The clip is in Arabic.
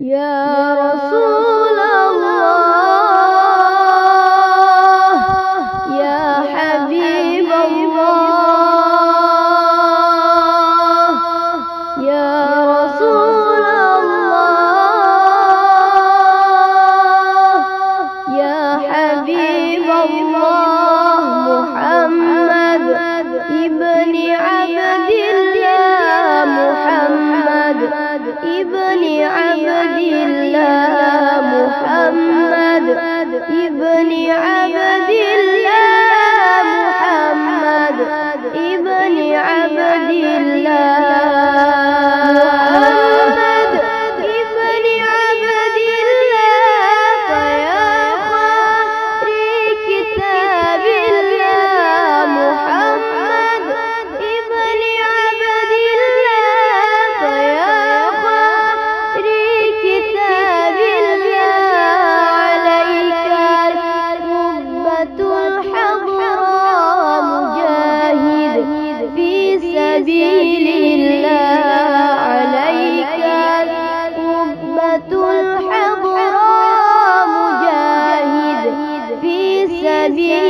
يا رسول ابن عبد الله. سبيل الله عليك. قبة الحضرى مجاهد في سبيل